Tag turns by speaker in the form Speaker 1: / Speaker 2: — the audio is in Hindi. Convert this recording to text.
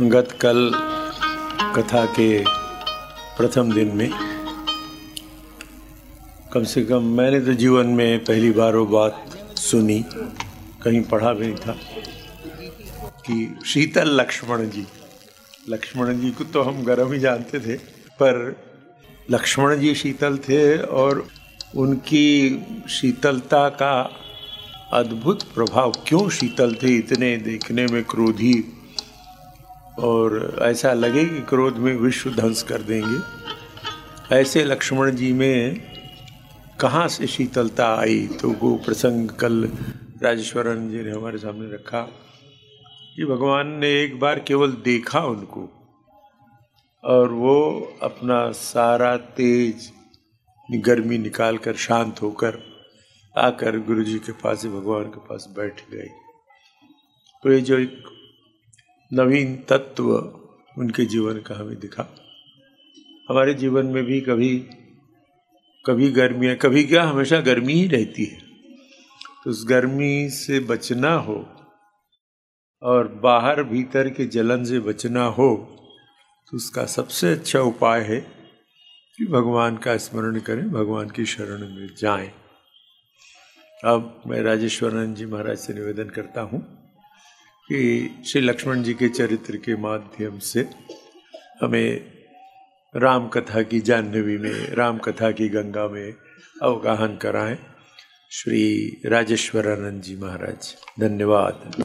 Speaker 1: गत कल कथा के प्रथम दिन में कम से कम मैंने तो जीवन में पहली बार वो बात सुनी, कहीं पढ़ा भी नहीं था कि शीतल लक्ष्मण जी लक्ष्मण जी को तो हम गर्म ही जानते थे, पर लक्ष्मण जी शीतल थे और उनकी शीतलता का अद्भुत प्रभाव क्यों शीतल थे इतने देखने में क्रोधी और ऐसा लगे कि क्रोध में विश्व ध्वंस कर देंगे। ऐसे लक्ष्मण जी में कहाँ से शीतलता आई? तो वो प्रसंग कल राजेश्वरन जी ने हमारे सामने रखा कि भगवान ने एक बार केवल देखा उनको और वो अपना सारा तेज गर्मी निकाल कर शांत होकर आकर गुरु जी के पास भगवान के पास बैठ गए। तो ये जो एक नवीन तत्व उनके जीवन का हमें दिखा। हमारे जीवन में भी कभी कभी गर्मियाँ, कभी क्या, हमेशा गर्मी ही रहती है। तो उस गर्मी से बचना हो और बाहर भीतर के जलन से बचना हो तो उसका सबसे अच्छा उपाय है कि भगवान का स्मरण करें, भगवान की शरण में जाएँ। अब मैं राजेश्वरन जी महाराज से निवेदन करता हूँ। कि श्री लक्ष्मण जी के चरित्र के माध्यम से हमें राम कथा की जाह्नवी में राम कथा की गंगा में अवगाहन कराएँ। श्री राजेश्वरानंद जी महाराज, धन्यवाद।